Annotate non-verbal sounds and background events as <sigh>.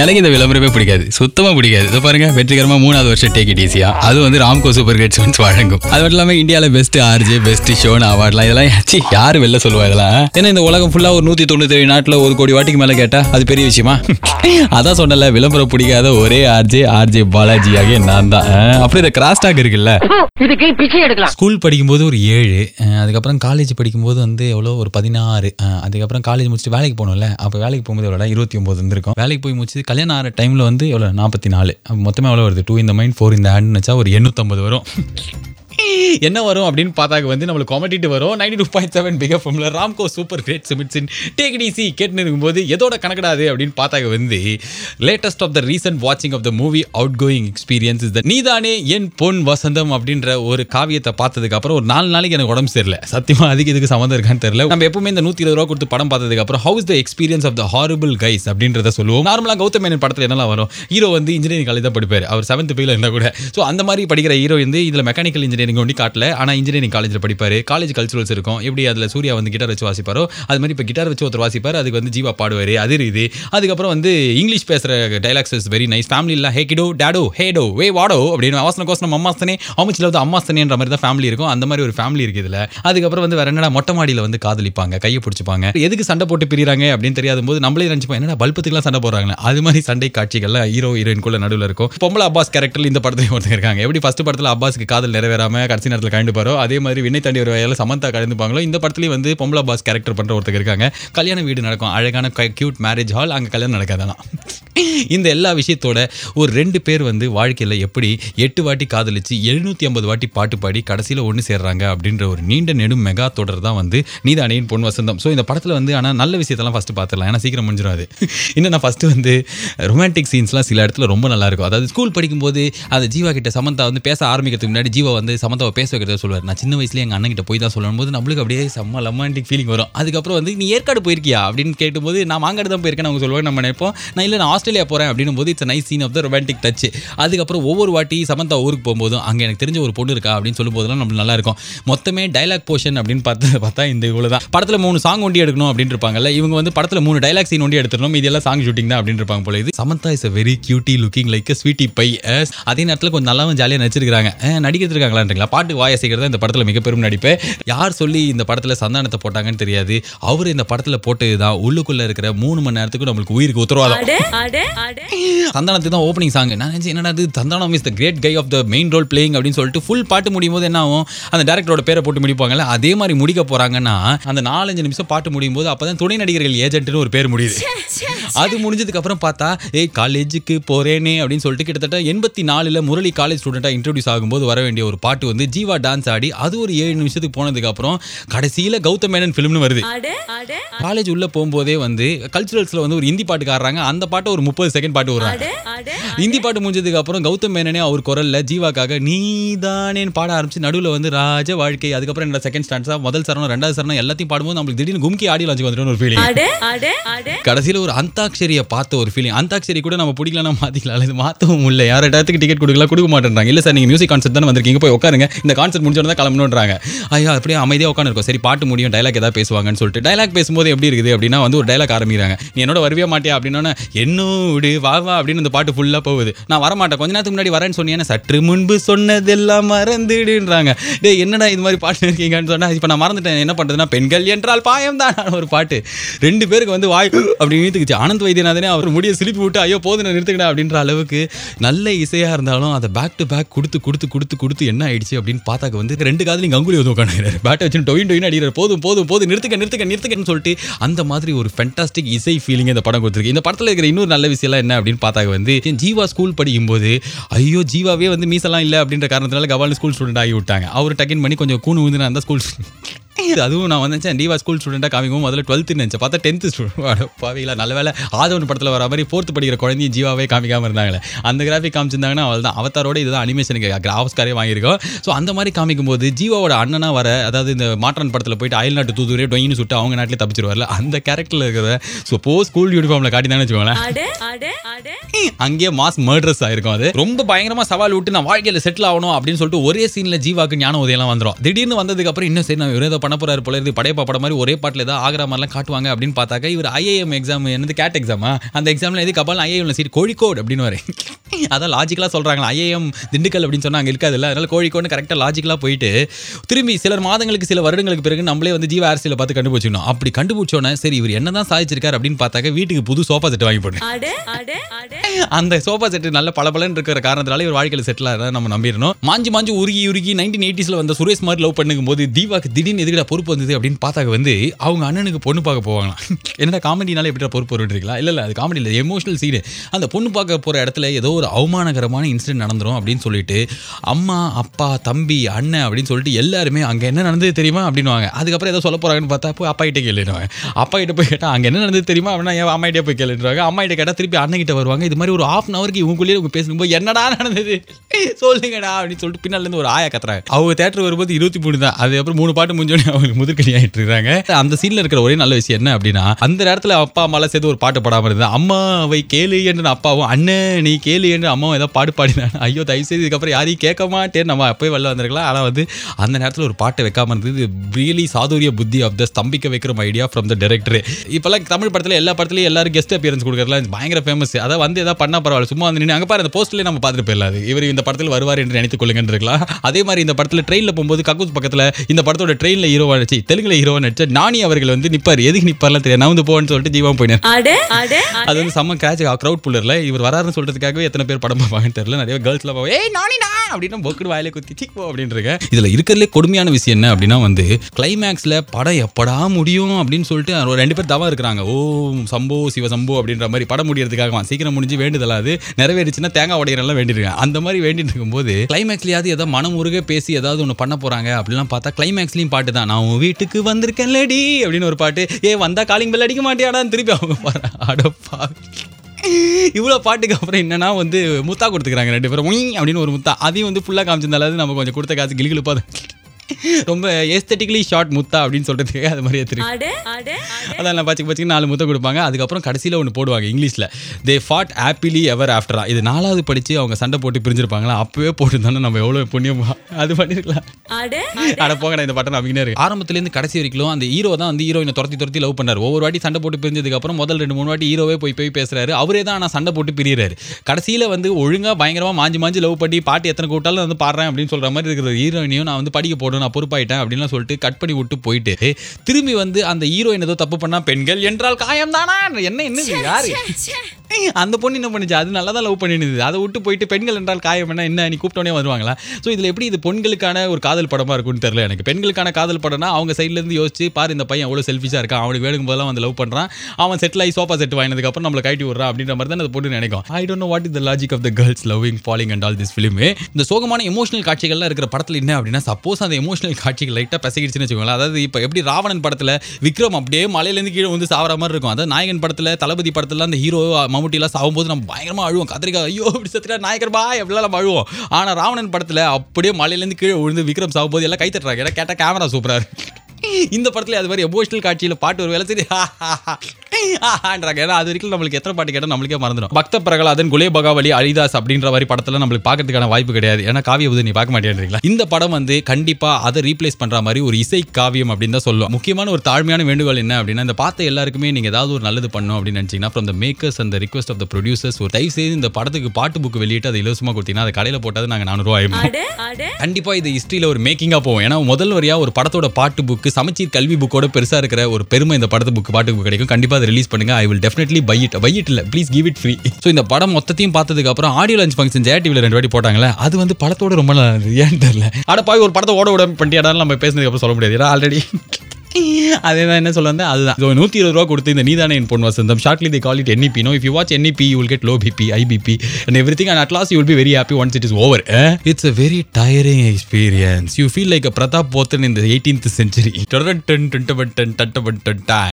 எனக்கு இந்த விளம்பரமே பிடிக்காது. சுத்தமா பிடிக்காது. இதை பாருங்க வெற்றிகரமா மூணாவது வருஷம் டேக் இட் ஈஸியா அது வந்து ராம்கோ சூப்பர் கிரேட்ஸ் வந்து வழங்கும். அது மட்டும் இல்லாம இந்தியாவில் பெஸ்ட் ஆர்ஜே பெஸ்ட் ஷோன் அவார்ட்லாம் இதெல்லாம் சி யாரு வெளில சொல்லுவா இதெல்லாம்? ஏன்னா இந்த உலகம் ஃபுல்லா ஒரு நூத்தி தொண்ணூத்தி ஏழு நாட்டுல ஒரு கோடி வாட்டிக்கு மேல கேட்டா அது பெரிய விஷயமா? அதான் சொன்னல விளம்பரம் பிடிக்காத ஒரே ஆர்ஜே ஆர்ஜே பாலாஜி ஆகிய நான் தான். அப்புறம் இந்த கிராஸ் டாக் இருக்குல்ல? இதுக்கு பிச்சை எடுக்கலாம். ஸ்கூல் படிக்கும்போது ஒரு ஏழு அதுக்கப்புறம் காலேஜ் படிக்கும்போது வந்து எவ்வளோ? ஒரு பதினாறு அதுக்கப்புறம் காலேஜ் முடிச்சுட்டு வேலைக்கு போகணும்ல அப்போ வேலைக்கு போகும்போது எவ்வளோ இருபத்தி ஒம்பது இருந்திருக்கும் வேலைக்கு போய் முடிச்சு கல்யாணம் ஆகிற டைமில் வந்து எவ்வளோ நாற்பத்தி நாலு. மொத்தமாக எவ்வளோ வருது? டூ இந்த மைண்ட் ஃபோர் இந்த ஹேண்ட்னு வச்சா ஒரு எண்ணூற்றம்பது வரும். என்ன வரும் அப்படின்னு பார்த்தாக்க வந்து நம்மளுக்கு காமெடிட்டு வரும். Ninety two point seven big எஃப்எம்ல ராம்கோ சூப்பர் கிரேட் சிமிட்ஸின் டேக் இட் ஈஸி கேட்டுன்னு இருக்கும்போது எதோட கணக்கிடாது அப்படின்னு பார்த்தாக்க வந்து லேட்டஸ்ட் ஆஃப் த ரீசன்ட் வாட்சிங் of the movie out going experience is the Neethane En Pon வசந்தம் அப்படின்ற ஒரு காவியத்தை பார்த்ததுக்கு அப்புறம் ஒரு நாலு நாளைக்கு எனக்கு உடம்பு சரியில்லை. சத்தியமா அதுக்கு இதுக்கு சம்மந்தம் இருக்கான்னு தெரியல. நம்ம எப்பவுமே இந்த நூற்றி இருபது ரூபா கொடுத்து படம் பார்த்ததுக்கு அப்புறம் how's the experience of the horrible guys அப்படின்றத சொல்லுவோம். நார்மலாக கௌதம் மேனன் படத்தில் என்னெல்லாம் வரும்? ஹீரோ வந்து இன்ஜினியரிங் காலேஜ் தான் படிப்பார். அவர் செவன்த் பேல இருந்தால் கூட. ஸோ அந்த மாதிரி படிக்கிற ஹீரோ வந்து இதில் மெக்கானிக்கல் இன்ஜினியரிங் ஒண்டி காட்டல. ஆனால் இன்ஜினியரிங் காலேஜில் படிப்பார். காலேஜ் கல்ச்சுரல்ஸ் இருக்கும். எப்படி அதில் சூர்யா வந்து கிட்டார் வச்சு வாசிப்பாரோ அது மாதிரி இப்போ கிட்டார் வச்சு ஒருத்தர் வாசிப்பார். அதுக்கு வந்து ஜீவா பாடுவார். அது இது. அதுக்கப்புறம் வந்து இங்கிலீஷ் பேசுகிற டைலாக்ஸ் இஸ் வெரி நைஸ் ஃபேமிலியில் ஹே கிடோ டேடோ ஹேடோ வே வாடோ அப்படின்னு அவசன கோசனம் அம்மாஸ்தனே அமைச்சில் வந்து அம்மாஸ்தனேன்ற மாதிரி தான் ஃபேமிலி இருக்கும். அந்த மாதிரி ஒரு ஃபேமிலி இருக்குது இதில். அதுக்கப்புறம் வந்து வேற என்னடா மொட்டை மாடியில் வந்து காதலிப்பாங்க. கையை பிடிச்சிப்பாங்க. எதுக்கு சண்டை போட்டு பிரிகிறாங்க அப்படின்னு தெரியாத போது நம்மளே நினச்சிப்போம் என்னடா பல்பத்துக்குலாம் சண்டை போடுறாங்க அது மாதிரி சண்டை காட்சிகள்லாம் ஹீரோ ஹீரோயின்குள்ள நடுவில் இருக்கும். பொம்பளை அப்பாஸ் கேரக்டர் இந்த படத்தையும் ஒருத்தர் இருக்காங்க. எப்படி ஃபஸ்ட் படத்தில் அப்பாஸ்க்கு காதல் நிறைவேறாம கடைசி நேரத்தில் கண்டு அதே மாதிரி விண்ணை தாண்டி ஒரு வகையில் சமந்தா கலந்துப்பாங்களோ இந்த படத்துலேயும் வந்து பொம்பளை பாஸ் கேரக்டர் பண்ணுற ஒருத்தர் இருக்காங்க. கல்யாண வீடு நடக்கும். அழகான க்யூட் மேரேஜ் ஹால் அங்கே கல்யாணம் நடக்காதான் இந்த எல்லா விஷயத்தோட ஒரு ரெண்டு பேர் வந்து வாழ்க்கையில் எப்படி எட்டு வாட்டி காதலிச்சு எழுநூற்றி ஐம்பது வாட்டி பாட்டு பாடி கடைசியில் ஒன்று சேர்றாங்க அப்படின்ற ஒரு நீண்ட நெடும் மெகா தொடர் தான் வந்து நீதானியின் பொன் வசந்தம். ஸோ இந்த படத்தில் வந்து ஆனால் நல்ல விஷயத்தெல்லாம் ஃபஸ்ட்டு பார்த்துடலாம் ஏன்னா சீக்கிரம் முடிஞ்சிடும் அது. இன்னும் நான் ஃபஸ்ட்டு வந்து ரொமான்டிக் சீன்ஸ்லாம் சில இடத்துல ரொம்ப நல்லாயிருக்கும் அதாவது ஸ்கூல் படிக்கும்போது அந்த ஜீவா கிட்ட சமந்தா வந்து பேச ஆரம்பிக்கிறதுக்கு முன்னாடி ஜீவா வந்து சமந்தாவை பேச வைக்கிறத சொல்லுவார். நான் சின்ன வயசுலேயே எங்கள் அண்ணன் கிட்ட போய் தான் சொல்லும் போது நம்மளுக்கு அப்படியே செம்ம ரொமான்டிக் ஃபீலிங் வரும். அதுக்கப்புறம் வந்து நீ ஏற்காடு போயிருக்கியா? அப்படின்னு கேட்டும்போது நான் மாங்காடு தான் போயிருக்கேன். அவங்க சொல்லுவாங்க நம்ம நினைப்போம். நான் இல்லை நான் ஆஸ்திரேலியா போகிறேன் அப்படின்னும் போது it's nice scene of the romantic touch அதுக்கப்புறம் ஒவ்வொரு வாட்டி சமந்தா ஊருக்கு போகும்போதும் அங்கே எனக்கு தெரிஞ்ச ஒரு பொண்ணு இருக்கா? அப்படின்னு சொல்லும்போதெல்லாம் நம்ம நல்லா இருக்கும். மொத்தமே டைலாக் போர்ஷன் அப்படின்னு பார்த்து பார்த்தா இந்த இவ்வளோ தான். படத்தில் மூணு சாங் ஒண்டி எடுக்கணும் அப்படின்னு இருப்பாங்கல்ல இவங்க வந்து படத்தில் மூணு டைலாக் சீன் ஒண்டி எடுத்துடணும். இதெல்லாம் சாங் ஷூட்டிங் தான் அப்படின்னு இருப்பாங்க போல இது. Samantha is a very cutie looking like sweetie by அதே நேரத்தில் கொஞ்சம் நல்லாவும் ஜாலியாக நடிச்சிருக்காங்க நடிக்கிறது இருக்காங்களான்றீங்களா பாட்டு வாய செய்கிறது இந்த படத்தில் மிக பெரும் நடிப்பு. யார் சொல்லி இந்த படத்தில் சந்தானத்தை போட்டாங்கன்னு தெரியாது. அவர் இந்த படத்தில் போட்டது தான் உள்ளுக்குள்ளே இருக்கிற மூணு மணி நேரத்துக்கு நம்மளுக்கு உயிருக்கு உத்தரவாதம். சந்தானத்துக்கு தான் ஓப்பனிங் சாங் நான் நினச்சேன் என்னடா இது? Santhanam is the great guy of the main role playing அப்படின்னு சொல்லிட்டு ஃபுல் பாட்டு முடியும் போது என்ன ஆகும்? அந்த டேரக்டரோட பேரை போட்டு முடிப்பாங்கல்ல? அதே மாதிரி முடிக்க போறாங்கன்னா அந்த நாலஞ்சு நிமிஷம் பாட்டு முடியும் போது அப்பதான் துணை நடிகர்கள் ஏஜென்ட்னு ஒரு பேர் முடியுது. அது முடிஞ்சதுக்கு அப்புறம் பார்த்தா ஏய் காலேஜுக்கு போறேனே அப்படின்னு சொல்லிட்டு கிட்டத்தட்ட எண்பத்தி நாலுல முரளி காலேஜ் ஸ்டூடெண்ட்டாக இன்ட்ரடியூஸ் ஆகும்போது வர வேண்டிய ஒரு பாட்டு வந்து ஜீவா டான்ஸ் ஆடி அது ஒரு ஏழு நிமிஷத்துக்கு போனதுக்கு அப்புறம் கடைசியில கௌதம் மேனன் ஃபிலிம்னு வருது. காலேஜ் உள்ள போகும்போதே வந்து கல்ச்சுரல்ஸ்ல வந்து ஒரு ஹிந்தி பாட்டு காடுறாங்க அந்த பாட்டு ஒரு முப்பது செகண்ட் பாட்டு விடுறாங்க. ஹிந்தி பாட்டு முடிஞ்சதுக்கு அப்புறம் கௌதம் மேனனே அவர் குரல்ல ஜீவாக்காக நீதானேன்னு பாட ஆரம்பிச்சு நடுவில் வந்து ராஜ வாழ்க்கை அதுக்கப்புறம் என்னோட செகண்ட் ஸ்டாண்ட்ஸா முதல் சரணம் ரெண்டாவது சரணம் எல்லாத்தையும் பாடும்போது நம்மளுக்கு திடீர்னு கும்கி ஆடி லாஞ்சுக்கு வந்துட்டு ஒரு ஃபீலிங் கடைசியில் ஒரு அந்தாக்ஷரியை பார்த்த ஒரு ஃபீலிங் அந்தாக்ஷரி கூட நம்ம பிடிக்கலாம் மாற்றிக்கலாம் இது மாற்றவும் இல்லை. யார் இடத்துக்கு டிக்கெட் கொடுக்கலாம் கொடுக்க மாட்டேன்றாங்க. இல்லை சார் நீங்கள் மியூசிக் கான்சர்ட் தானே வந்திருக்கீங்க. போய் உட்காருங்க. இந்த கான்சர்ட் முடிஞ்சோட தான் கிளம்பணுன்றாங்க ஐயா அப்படியே அமைதியாக உட்காந்துருக்கோம் சரி பாட்டு முடியும். டைலாக் ஏதாவது பேசுவாங்கன்னு சொல்லிட்டு. டைலாக் பேசும்போது எப்படி இருக்குது அப்படின்னா வந்து ஒரு டைலாக் ஆரம்பிக்கிறாங்க. நீ என்னோட வரவே மாட்டியா அப்படின்னா என்னோடு வா வா அப்படின்னு அந்த பாட்டு ஃபுல்லாக போகுது. நான் வரமாட்டேன். கொஞ்ச நேரத்துக்கு முன்னாடி வரேன்னு சொன்னேன் சற்று முன்பு சொன்னதெல்லாம் மறந்துடுன்றாங்க. டே என்னடா இது மாதிரி பாட்டு இருக்கீங்கன்னு சொன்னால் இப்போ நான் மறந்துட்டேன். என்ன பண்ணுறதுன்னா பெண்கள் என்றால் பாயம் தான் <laughs> ஒரு பாட்டு. ரெண்டு பேருக்கு வந்து வாய் அப்படி ஆனால் ஆனந்த் வைத்தியநாதனே அவர் முடிய சிலிப்பி விட்டு ஐயோ போது நான் நிறுத்துக்கடா அப்படின்ற அளவுக்கு நல்ல இசையாக இருந்தாலும் அதை பேக் டு பேக் கொடுத்து கொடுத்து கொடுத்து கொடுத்து என்ன ஆயிடுச்சு அப்படின்னு பார்த்தாக்க வந்து ரெண்டு காதலையும் கங்குலி வந்து உட்காந்துறாரு பேட்டை வச்சு டொயின் டொயின் அடிக்கிறார். போதும் போதும் போதும் நிறுத்துக்க நிறுத்துக்க நிறுத்துக்கன்னு சொல்லிட்டு அந்த மாதிரி ஒரு ஃபென்டாஸ்டிக் இசை ஃபீலிங் இந்த படம் கொடுத்துருக்கு. இந்த படத்தில் இருக்கிற இன்னொரு நல்ல விஷயம்லாம் என்ன அப்படின்னு பார்த்தாக்க வந்து ஜீவா ஸ்கூல் படிக்கும்போது ஐயோ ஜீவாவே வந்து மீசெல்லாம் இல்லை அப்படின்ற காரணத்தினால கவாலி ஸ்கூல் ஸ்டூடெண்ட் ஆகி விட்டாங்க. அவர் டக்கின் பண்ணி கொஞ்சம் கூணு வந்து நான் அந்த ஸ்கூல் அதுவும் நான் வந்து நினச்சேன் டிவா ஸ்கூல் ஸ்டூடெண்ட்டாக காமிக்கும் முதல்ல டுவெல்த்து நினச்சேன். பார்த்தா டென்த்து ஸ்டூடெண்ட் பாவிங்களா நல்ல வேலை ஆதவன் படத்தில் வர மாதிரி ஃபோர்த்து படிக்கிற குழந்தையும் ஜீவாவே காமிக்காமல் இருந்தாங்களே. அந்த கிராஃபிக் காமிச்சிருந்தாங்கன்னா அவள் தான் அவதாரோட இதுதான் அனிமேஷனுக்கு கிராஃப்ஸ்காரே வாங்கியிருக்கோம். ஸோ அந்த மாதிரி காமிக்கும் போது ஜீவாவோட அண்ணனா வர அதாவது இந்த மாற்றான் படத்தில் போயிட்டு அயல் நாட்டு தூதுவரே டொயின்னு சுட்டு அவங்க நாட்டிலே தப்பிச்சிருவார்ல. அந்த கேரக்டரில் இருக்கிற ஸோ ஸ்கூல் யூனிஃபார்மில் காட்டி தானே வச்சுக்கோங்களேன் அங்கேயே மாஸ் மர்டர்ஸ் ஆயிருக்கும் அது. ரொம்ப பயங்கரமா சவால் விட்டு நான் வாழ்க்கையில செட்டில் ஆகணும் அப்படின்னு சொல்லிட்டு ஒரே சீன்ல ஜீவாக்கு ஞான உதயம்லாம் வந்துடும் திடீர்னு வந்ததுக்கு அப்புறம் இன்னும் சரி நான் இவரே பண்ண போறாரு போல இருந்து படையப்பா படம் மாதிரி ஒரே பாட்டில் ஏதாவது ஆகிற மாதிரிலாம் காட்டுவாங்க அப்படின்னு பார்த்தாக்க இவர் ஐஏஎம் எக்ஸாம் என்னது கேட் எக்ஸாமா அந்த எக்ஸாமில் எது கபால் ஐஏஎம்ல சீட் கோழிக்கோடு அப்படின்னு வரேன் <laughs> அதான் லாஜிக்கலாக சொல்கிறாங்களா ஐஏஎம் திண்டுக்கல் அப்படின்னு சொன்னா அங்கே இருக்காது இல்லை அதனால கோழிக்கோடு கரெக்டாக லாஜிக்கலாக போயிட்டு திரும்பி சிலர் மாதங்களுக்கு சில வருடங்களுக்கு பிறகு நம்மளே வந்து ஜீவ அரசியலை பார்த்து கண்டுபிடிச்சிக்கணும் அப்படி கண்டுபிடிச்சோன்னே சரி இவர் என்னதான் சாதிச்சிருக்காரு அப்படின்னு பார்த்தாக்க வீட்டுக்கு புது சோஃபா செட் வாங்கி போடணும் அந்த சோஃபா செட் நல்ல பளபளன்னு இருக்கிற காரணத்தினால இவர் வாழ்க்கையில் செட்டில் ஆகிறத நம்ம நம்பிடணும். மாஞ்சி மாஞ்சி உருகி உருகி நைன்டீன் எயிட்டிஸில் வந்த சுரேஷ் மாதிரி லவ் பண்ணும் போது தீபாக்கு திடீர்னு எதுக்கிட்ட பொறுப்பு வந்தது அப்படின்னு பார்த்தாக்க வந்து அவங்க அண்ணனுக்கு பொண்ணு பார்க்க போவாங்களாம். <laughs> என்னடா காமெடினால எப்படி பொறுப்பு வருவீங்களா இல்லை இல்லை அது காமெடி இல்லை எமோஷனல் சீடு அந்த பொண்ணு பார்க்க போகிற இடத்துல ஏதோ ஒரு அவமானகரமான இன்சிடென்ட் நடந்துரும் அப்படின்னு சொல்லிட்டு அம்மா அப்பா தம்பி அண்ணன் அப்படின்னு சொல்லிட்டு எல்லாருமே அங்கே என்ன நடந்தது தெரியுமா அப்படின்னுவாங்க. அதுக்கப்புறம் ஏதோ சொல்ல போகிறாங்கன்னு பார்த்தா போய் அப்பா கிட்டே கேளுடுவாங்க அப்பா கிட்ட போய் கேட்டால் அங்கே என்ன நடந்தது தெரியுமா அப்படின்னா ஏன் அம்மா கிட்டே போய் கேளுன்றாங்க அம்மா கிட்ட கேட்டால் திருப்பி அண்ணன் கிட்ட வருவாங்க. இது மாதிரி ஒரு ஆஃப் அன் அவருக்கு இவங்களுக்குள்ளேயே இவங்க பேசும்போது என்னடா நடந்தது? சொல்லுங்கடா அப்படின்னு சொல்லிட்டு பின்னால் இருந்து ஒரு ஆயா கத்துறாங்க. அவங்க தேட்டர் வரும்போது இருபத்தி மூணு தான். அதுக்கப்புறம் மூணு பாட்டு முடிஞ்சோடனே அவங்க முதுக்கடி ஆகிட்டு இருக்காங்க. அந்த சீனில் இருக்கிற ஒரே நல்ல விஷயம் என்ன அப்படின்னா அந்த நேரத்தில் அப்பா அம்மாலாம் சேர்த்து ஒரு பாட்டு பாடாம இருந்தா அம்மாவை கேளு என்று அப்பாவும் அண்ணன் நீ கேளு என்று அம்மாவும் ஏதோ பாட்டு பாடினாங்க. ஐயோ தயவு செய்து இதுக்கப்புறம் யாரையும் கேட்க மாட்டேன்னு நம்ம அப்போயே வெளில வந்திருக்கலாம். ஆனால் வந்து அந்த நேரத்தில் ஒரு பாட்டை வைக்காம இருந்தது. ரியலி சாதுரிய புத்தி ஆஃப் த ஸ்தம்பிக்க வைக்கிற ஐடியா ஃப்ரம் த டேரக்டர் இப்போல்லாம் தமிழ் படத்தில் எல்லா படத்துலையும் எல்லாரும் கெஸ்ட் அப்பியரன்ஸ் கொடுக்குறதுலாம் பயங்கர ஃபேமஸ் அதான் வந்து ஏதாவது பண்ணா பரவாயில்ல. சும்மா வந்து நின்று அங்கே பாரு அந்த போஸ்ட்லேயே நம்ம பார்த்துட்டு போயிடலாம் அது. இவர் இந்த படத்தில் வருவார் என்று நினைத்துக் கொள்ளுங்கன்னு இருக்கலாம். அதே மாதிரி இந்த படத்தில் ட்ரெயினில் போகும்போது கக்கூஸ் பக்கத்தில் இந்த படத்தோட ட்ரெயினில் ஹீரோவா நடிச்சு தெலுங்குல ஹீரோவா நடிச்ச நானி அவர்கள் வந்து நிப்பார். எதுக்கு நிப்பார்லாம் தெரியாது. நான் வந்து போன்னு சொல்லிட்டு ஜீவா போயினேன் அது வந்து செம்ம கிராச் க்ரௌட் புல்லர்ல இவர் வராருன்னு சொல்றதுக்காகவே எத்தனை பேர் படம் பார்ப்பாங்கன்னு தெரியல. நிறைய கேர்ள்ஸ்லாம் பார்ப்போம் ஏய் நானினா அப்படின்னா பொக்குடு வாயிலே குத்தி சிக்கோ இதில் இதுல இருக்கிறதுலே கொடுமையான விஷயம் என்ன அப்படின்னா வந்து கிளைமேக்ஸ்ல படம் எப்படா முடியும் அப்படின்னு சொல்லிட்டு ஒரு ரெண்டு பேர் தவா இருக்கிறாங்க. ஓ சம்போ சிவ சம்போ அப்படின்ற மாதிரி படம் முடியறதுக்காக சீக்கிரம் முடிஞ்சு வேண்டுதலா அது. நிறைவேறிச்சுன்னா தேங்காய் உடையிறலாம் வேண்டிருக்காங்க அந்த மாதிரி வேண்டிட்டு இருக்கும்போது கிளைமேக்ஸ்லையாவது ஏதாவது மனம் உருக பேசி ஏதாவது ஒன்று பண்ண போறாங்க அப்படிலாம் பார்த்தா கிளைமேக்ஸ்லையும் பாட்டு தான். நான் உன் வீட்டுக்கு வந்திருக்கேன் லேடி அப்படின்னு ஒரு பாட்டு. ஏ வந்தா காலிங் பெல் அடிக்க மாட்டியாடான்னு திருப்பி அவங்க பாரு அடப்பா. இவ்வளோ பாட்டுக்கு அப்புறம் என்னன்னா வந்து முத்தா கொடுத்துக்கிறாங்க ரெண்டு பேரும். அப்படின்னு ஒரு முத்தா. அதையும் வந்து ஃபுல்லாக காமிச்சிருந்தாலும் நம்ம கொஞ்சம் கொடுத்த காசு கிளிகிழிப்பா ரொம்ப ஏஸ்தட்டிக்கலி ஷார்ட் முத்தா அப்படின்னு சொல்றதுக்கு அது மாதிரியே தெரியும் அதான் நான் பச்சை பச்சைக்கு நாலு முத்தம் கொடுப்பாங்க. அதுக்கப்புறம் கடைசியில் ஒன்று போடுவாங்க இங்கிலீஷில். தே ஃபாட் ஹாப்பிலி எவர் ஆஃப்டரா இது நாலாவது படித்து அவங்க சண்டை போட்டு பிரிஞ்சிருப்பாங்களா? அப்பவே போட்டுருந்தானே நம்ம எவ்வளோ புண்ணியம் அது பண்ணிருக்கலாம். அட போங்கடா இந்த பட்டன் அமைக்கினே இருக்கு ஆரம்பத்துலேருந்து கடைசி வரைக்கும் அந்த ஹீரோ தான் வந்து ஹீரோயினை துரத்தி துரத்தி லவ் பண்ணார். ஒவ்வொரு வாட்டி சண்டை போட்டு பிரிஞ்சதுக்கு அப்புறம் முதல் ரெண்டு மூணு வாட்டி ஹீரோவே போய் போய் பேசுறாரு. அவரே தான் ஆனால் சண்டை போட்டு பிரியறாரு. கடைசியில் வந்து ஒழுங்கா பயங்கரமா மாஞ்சி மாஞ்சி லவ் பண்ணி பாட்டு எத்தனை கூட்டாலும் வந்து பாடுறேன் அப்படின்னு சொல்ற மாதிரி இருக்கிற ஹீரோயினையும் நான் வந்து படிக்க நான் பொறுப்பாயிட்டேன் அப்படின்லாம் சொல்லிட்டு கட் பண்ணி விட்டு போயிட்டு திரும்பி வந்து அந்த ஹீரோயின் ஏதோ தப்பு பண்ணா பெண்கள் என்றால் காயம் தானா என்ன என்ன? யாரு? அந்த பொண்ணு என்ன பண்ணுச்சு? அது நல்லா தான் லவ் பண்ணிருந்தது அதை விட்டு போயிட்டு பெண்கள் என்றால் காயம் என்ன? என்ன? நீ கூப்பிட்டோனே வருவாங்களா? ஸோ இதில் எப்படி இது பெண்களுக்கான ஒரு காதல் படமா இருக்கும்னு தெரியல எனக்கு. பெண்களுக்கான காதல் படம்னா அவங்க சைடுல இருந்து யோசிச்சு பாரு இந்த பையன் எவ்வளோ செல்ஃபிஷாக இருக்கான். அவனுக்கு வேணுக்கும் போதெல்லாம் வந்து லவ் பண்ணுறான் அவன் செட்டில் ஆகி சோஃபா செட் வாங்கினதுக்கு அப்புறம் நம்மளை கட்டி விட்றான் அப்படின்ற மாதிரி தான் அந்த பொண்ணு நினைக்கும். I don't know what is the logic of the girls loving falling and all this film இந்த சோகமான எமோஷனல் காட்சிகள்லாம் இருக்கிற படத்தில் என்ன அப்படின்னா சப்போஸ் அந்த எமோஷனல் காட்சிகள் லைட்டாக பசகிடுச்சுன்னு வச்சுக்கோங்களேன். அதாவது இப்போ எப்படி ராவணன் படத்தில் விக்ரம் அப்படியே மலையிலேருந்து கீழே வந்து சாவர மாதிரி இருக்கும். அதாவது நாயகன் படத்தில் தளபதி படத்தில் அந்த ஹீரோ மம்முட்டிலாம் சாகும்போது நம்ம பயங்கரமாக அழுவோம். கத்திரிக்கா ஐயோ இப்படி சத்திரா நாயகர் பாய் அப்படிலாம் நம்ம அழுவோம். ஆனால் ராவணன் படத்தில் அப்படியே மலையிலேருந்து கீழே விழுந்து விக்ரம் சாகும்போது எல்லாம் கை தட்டுறாங்க ஏன்னா கேட்டால் கேமரா சூப்பராக இருக்கு. இந்த படத்துல அது மாதிரி எமோஷனல் காட்சியில் பாட்டு ஒரு வேலை சரி ஆன்றாங்க ஏன்னா அது வரைக்கும் நம்மளுக்கு எத்தனை பாட்டு கேட்டால் நம்மளுக்கே மறந்துடும் பக்த பிரகலாதன் குலே பகாவலி அரிதாஸ் அப்படின்ற மாதிரி படத்தில் நம்மளுக்கு பார்க்கறதுக்கான வாய்ப்பு கிடையாது. ஏன்னா காவிய புது நீ பார்க்க மாட்டேன்றீங்களா? இந்த படம் வந்து கண்டிப்பா அதை ரீப்ளேஸ் பண்ற மாதிரி ஒரு இசை காவியம் அப்படின்னு தான் சொல்லுவோம் முக்கியமான ஒரு தாழ்மையான வேண்டுகோள் என்ன அப்படின்னா இந்த பார்த்த எல்லாருக்குமே நீங்க ஏதாவது ஒரு நல்லது பண்ணணும் அப்படின்னு நினைச்சீங்கன்னா ஃப்ரம் த மேக்கர்ஸ் அந்த ரிக்வஸ்ட் ஆஃப் த ப்ரொடியூசர்ஸ் ஒரு தயவு செய்து இந்த படத்துக்கு பாட்டு புக் வெளியிட்டு அதை இலவசமாக கொடுத்தீங்கன்னா அதை கடையில் போட்டாது நாங்கள் நானூறுவா ஆயிடும் அட அட. கண்டிப்பா இது ஹிஸ்டரியில ஒரு மேக்கிங்கா போகும் ஏன்னா முதல் வரியா ஒரு படத்தோட பாட்டு உங்களுக்கு சமச்சீர் கல்வி புக்கோட பெருசாக இருக்கிற ஒரு பெருமை இந்த படத்து புக் பாட்டு புக் கிடைக்கும். கண்டிப்பாக அதை ரிலீஸ் பண்ணுங்க. I will definitely buy it buy it இல்லை please give it free so இந்த படம் மொத்தத்தையும் பார்த்ததுக்கு அப்புறம் ஆடியோ லஞ்ச் ஃபங்க்ஷன் ஜெயா டிவியில் ரெண்டு வாட்டி போட்டாங்களே அது வந்து படத்தோட ரொம்ப நல்லா இருந்தது. ஏன்னு தெரியல. அட பாய் ஒரு படத்தை ஓட விட பண்ணியாடான்னு நம்ம பேசினதுக்கு அப்புறம் சொல்ல முடியாது. ஏன்னா ஆல்ரெடி அதே தான் என்ன சொல்ல வந்தேன் அதுதான் நூற்றி இருபது ரூபா கொடுத்து இந்த Neethane En Pon Vasantham shortly the call it N E P no if you watch N E P you will get low BP high BP and everything and at last you will be very happy once it is over it's a very tiring experience you feel like Prathap Pothan இந்த eighteenth century